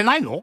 せないの？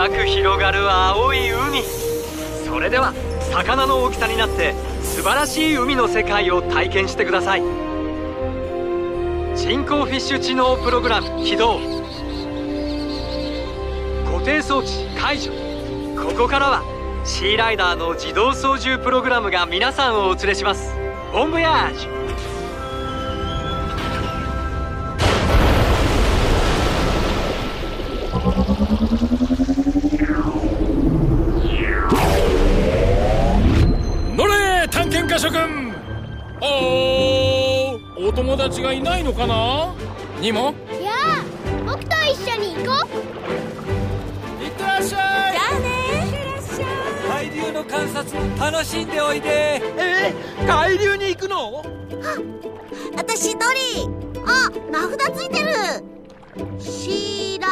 なく広がる青い海。それでは魚の大きさになって素晴らしい海の世界を体験してください。人工フィッシュ知能プログラム起動。固定装置解除。ここからはシーライダーの自動操縦プログラムが皆さんをお連れします。ボンボヤージュのかな？にもいやあ僕と一緒に行こう。いってらっしゃい。じゃあね。海流の観察楽しんでおいで。えー、海流に行くの？私ドリー。あ名札ついてる。シーラ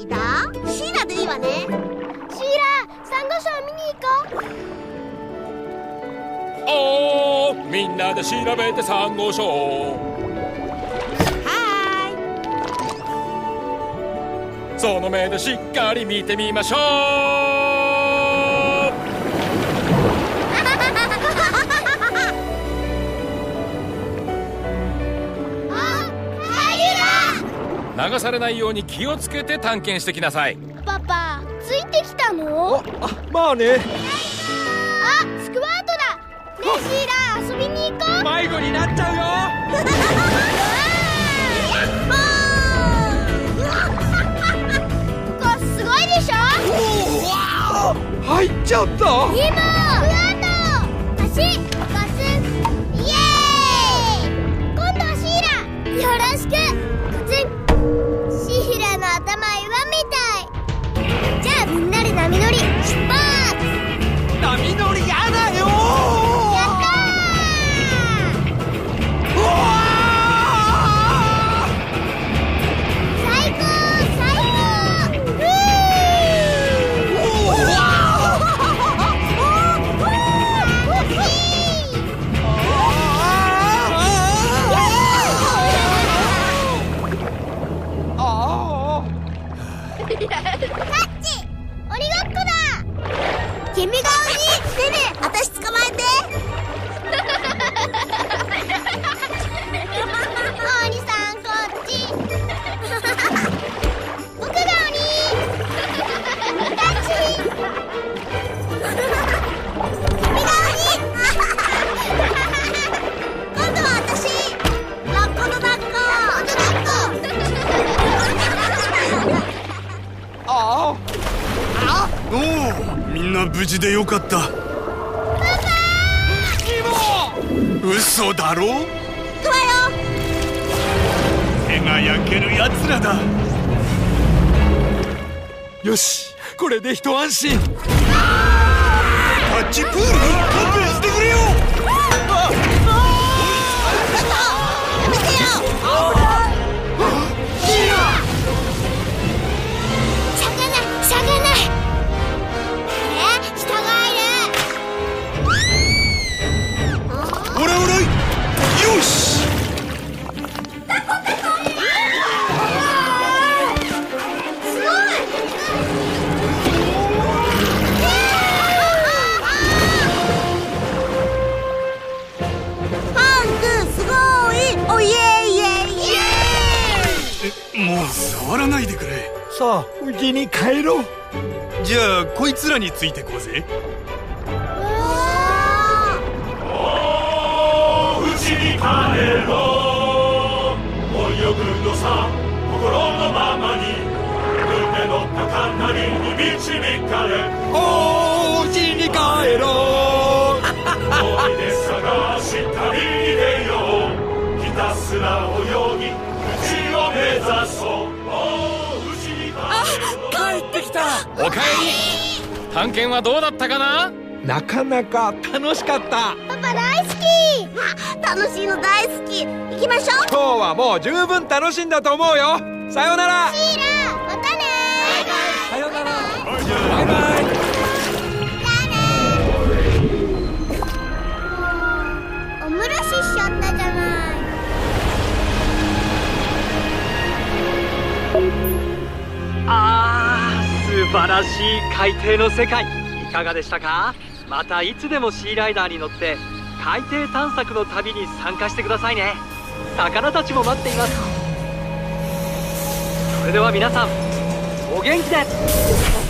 イダーシーラでいいわね。シーラサンゴ礁見に行こう。おーみんなで調べてサンゴ礁その目でしっかり見てみましょう。流流されないように気をつけて探検してきなさい。だパパついてきたの？ああまあね。あスクワートだ。シーラ遊びに行こう。迷子になっちゃうよ入っちゃった。今フラート足ガスイエーイ。今度はシーラよろしくガツン。シーラの頭岩みたい。じゃあみんなで波乗り出発無事でよかった。嘘だろ？よ。手が焼ける奴らだ。よしこれで一安心。タッチプール？さあ家に帰ろう。じゃあこいつらについてこうぜ。うちに帰ろ。う泳ぐのさ心のままに胸の高鳴りに導かれおうちに帰ろ。うおいで探し旅に出ようひたすら泳ぎ口を目指そうおかえり。探検はどうだったかな？なかなか楽しかった。パパ大好き。あ楽しいの大好き。行きましょう。今日はもう十分楽しんだと思うよ。さようなら。シーラ晴らしい海底の世界いかがでしたか？またいつでもシーライダーに乗って海底探索の旅に参加してくださいね。魚たちも待っています。それでは皆さんお元気で！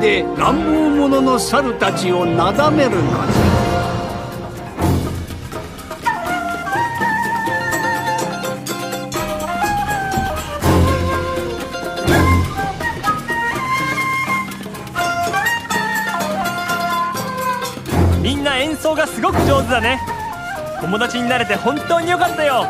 で乱暴者の猿たちをなだめるの。みんな演奏がすごく上手だね友達になれて本当によかったよ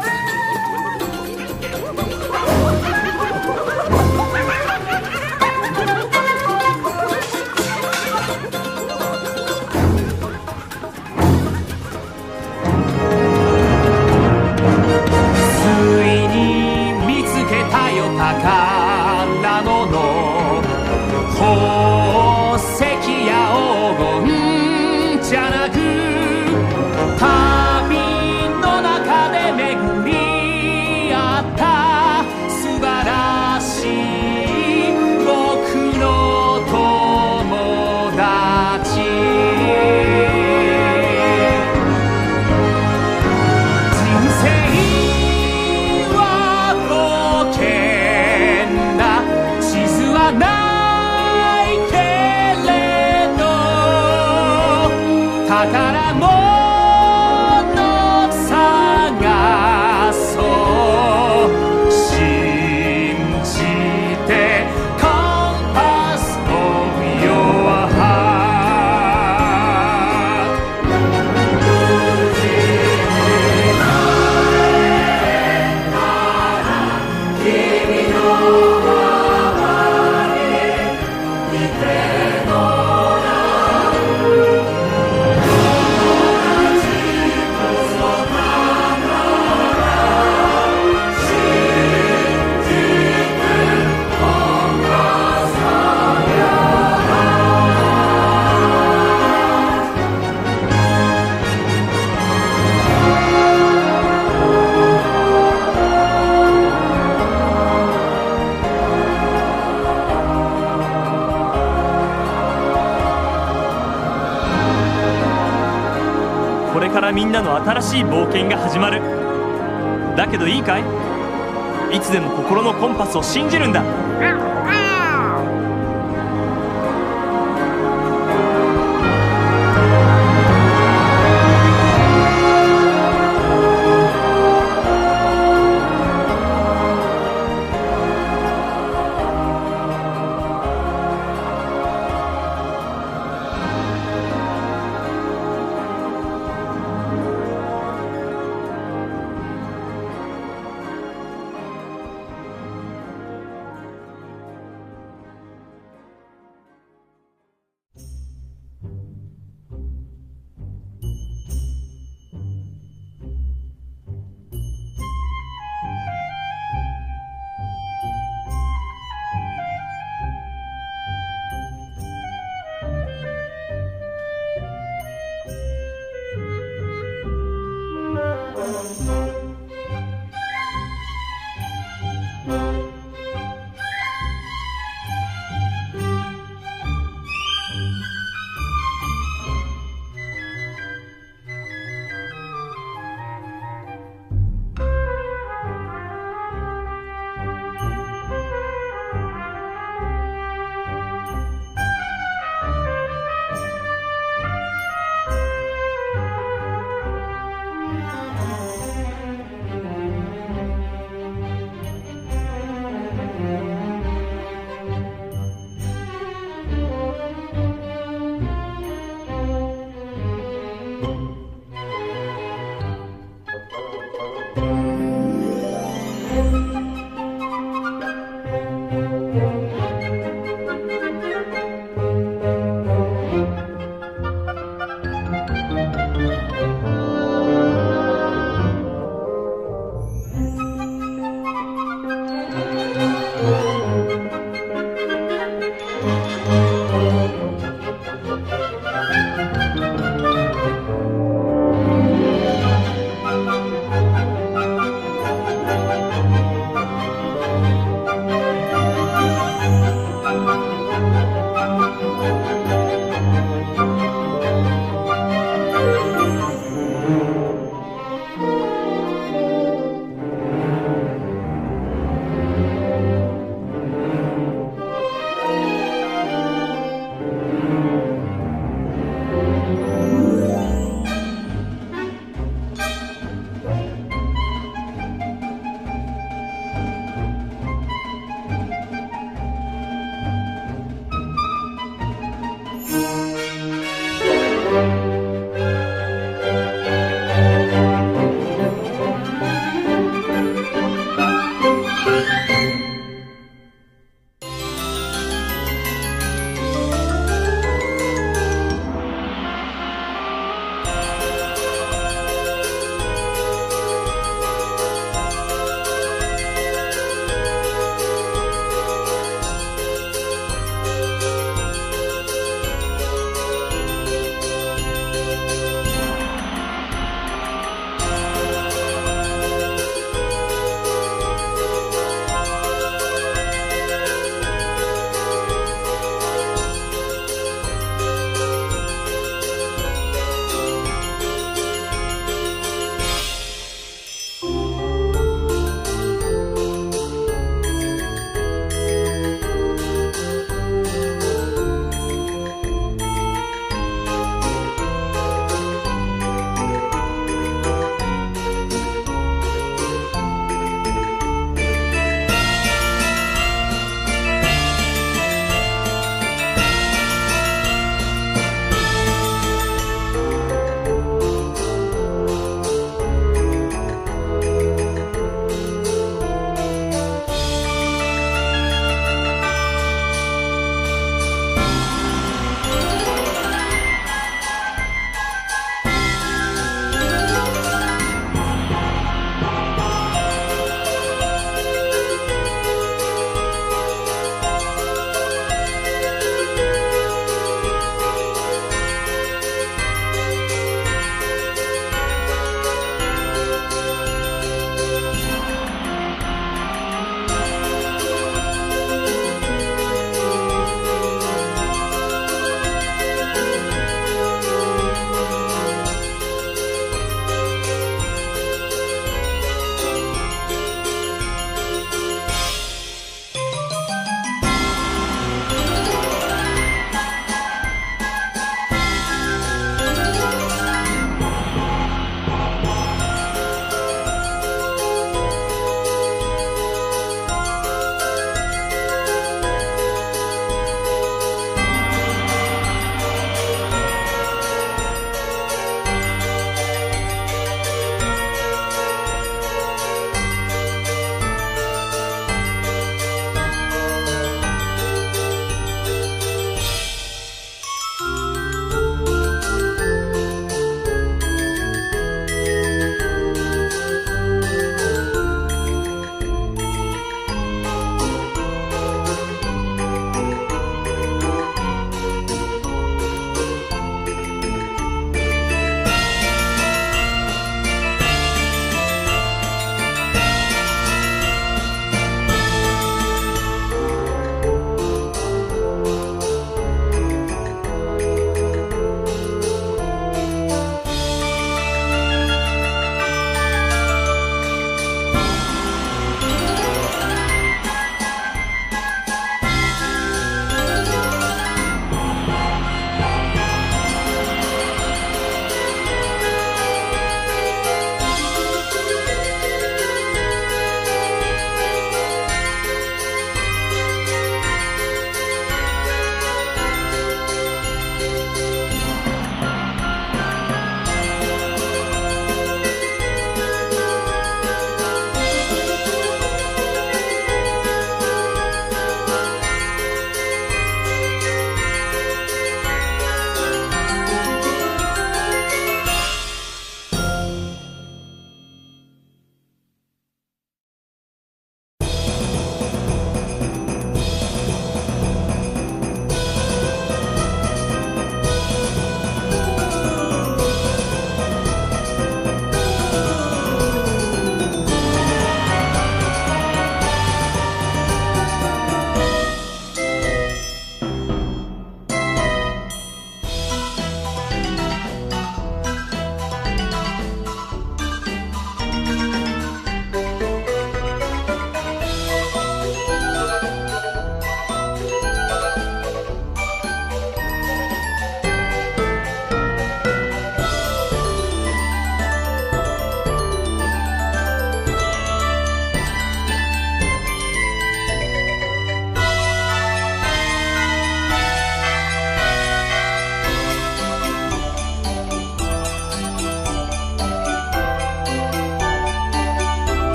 新しい冒険が始まる。だけどいいかい？いつでも心のコンパスを信じるんだ「海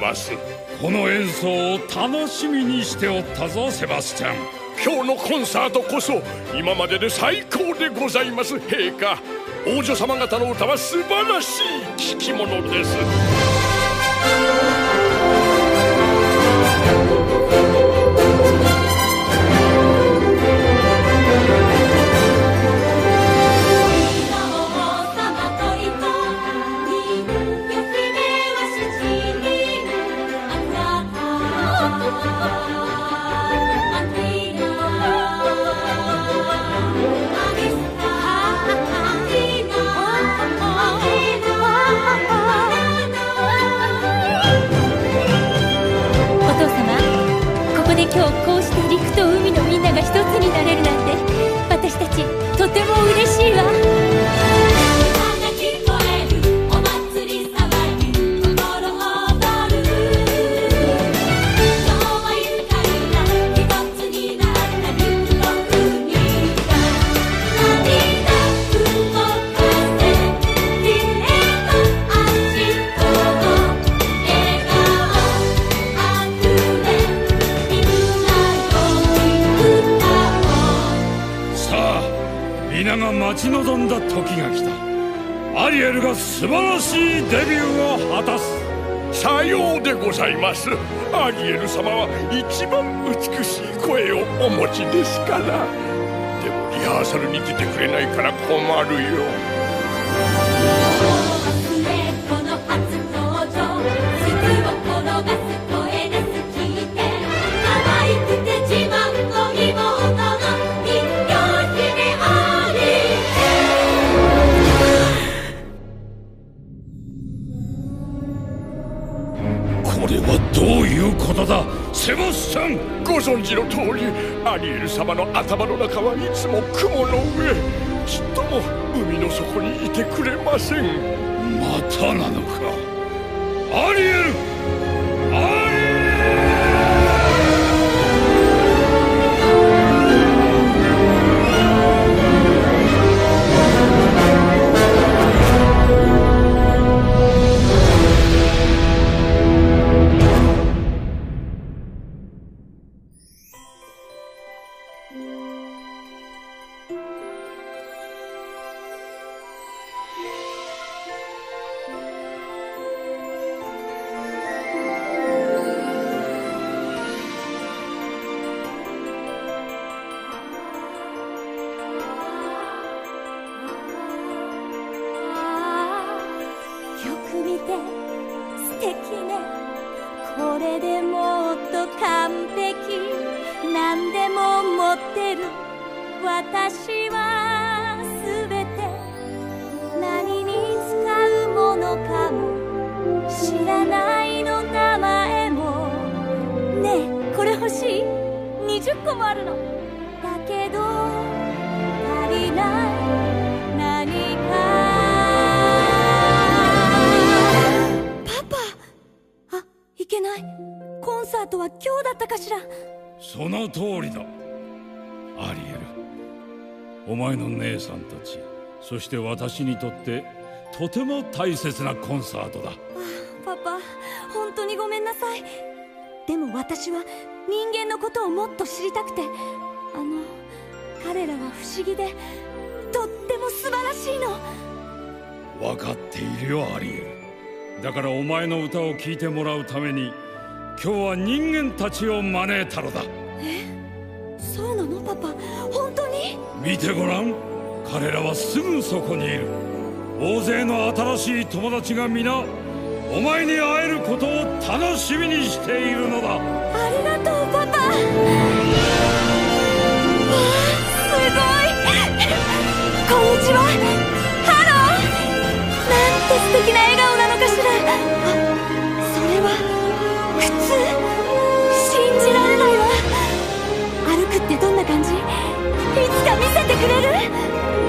ます。この演奏を楽しみにしておったぞセバスチャン。今日のコンサートこそ今までで最高でございます陛下。王女様方の歌は素晴らしい聴き物です。そして私にとってとても大切なコンサートだ。パパ本当にごめんなさい。でも私は人間のことをもっと知りたくてあの彼らは不思議でとっても素晴らしいの。分かっているよアリエル。だからお前の歌を聴いてもらうために今日は人間たちを招いたのだ。え？そうなの？パパ本当に？見てごらん彼らはすぐそこにいる。大勢の新しい友達が皆お前に会えることを楽しみにしているのだ。ありがとうパパ。わすごい。こんにちは。 Hello。なんて素敵な笑顔なのかしら。それは普通。信じられないわ。歩くってどんな感じ？いつか見せてくれる？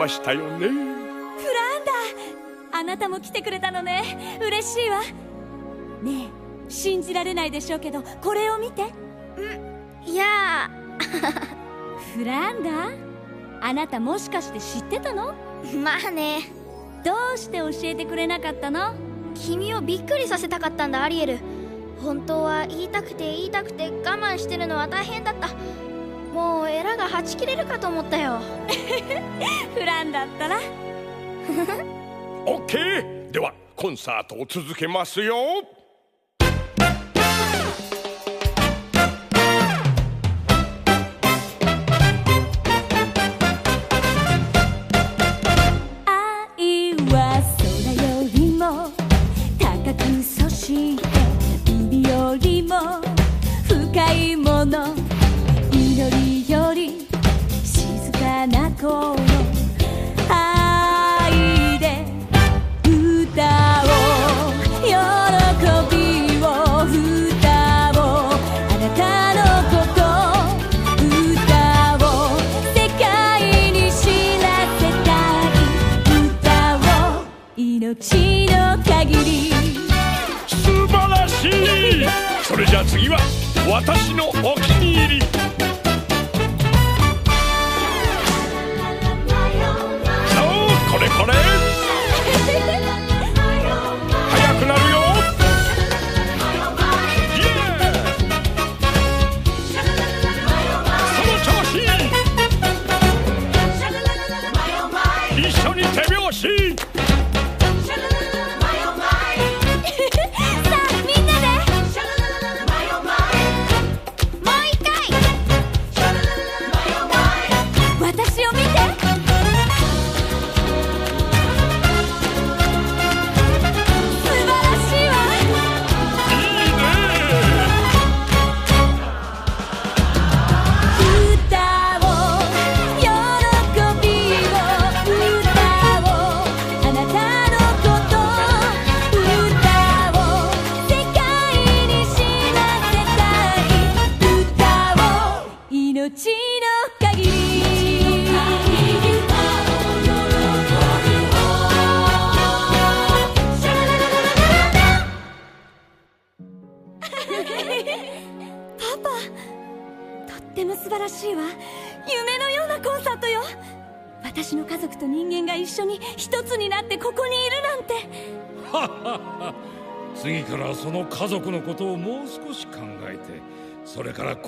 ましたよね。フランダあなたも来てくれたのね。嬉しいわ。ねえ信じられないでしょうけどこれを見て。いや フランダ？あなたもしかして知ってたの？まあね。どうして教えてくれなかったの？君をびっくりさせたかったんだアリエル本当は言いたくて言いたくて我慢してるのは大変だったもうエラがはち切れるかと思ったよ。フランだったら オッケー。ではコンサートを続けますよ私のお気に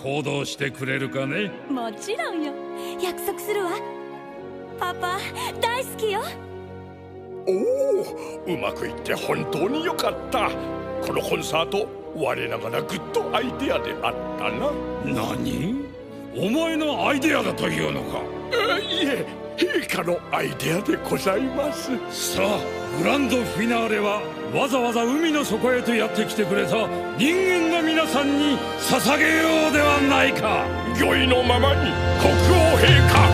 行動してくれるかね？もちろんよ。約束するわ。パパ大好きよ。おおうまくいって本当によかった。このコンサート我ながらグッドアイデアであったな。何？お前のアイデアだというのか？いえ陛下のアイデアでございます。さあグランドフィナーレはわざわざ海の底へとやってきてくれた人間の皆皆さんに捧げようではないか。御意のままに国王陛下